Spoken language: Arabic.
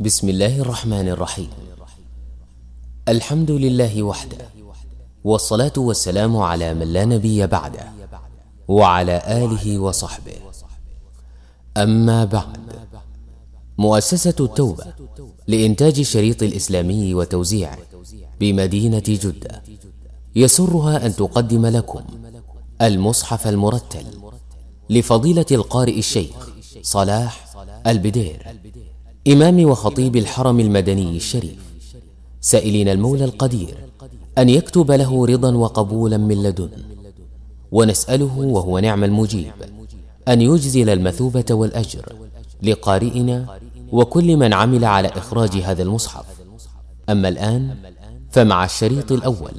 بسم الله الرحمن الرحيم. الحمد لله وحده والصلاة والسلام على من لا نبي بعده وعلى آله وصحبه. أما بعد مؤسسة التوبة لإنتاج الشريط الإسلامي وتوزيعه بمدينة جدة يسرها أن تقدم لكم المصحف المرتل لفضيلة القارئ الشيخ صلاح البدير. إمام وخطيب الحرم المدني الشريف. سائلين المولى القدير أن يكتب له رضا وقبولا من لدن. ونسأله وهو نعم المجيب أن يجزل المثوبة والأجر لقارئنا وكل من عمل على إخراج هذا المصحف. أما الآن فمع الشريط الأول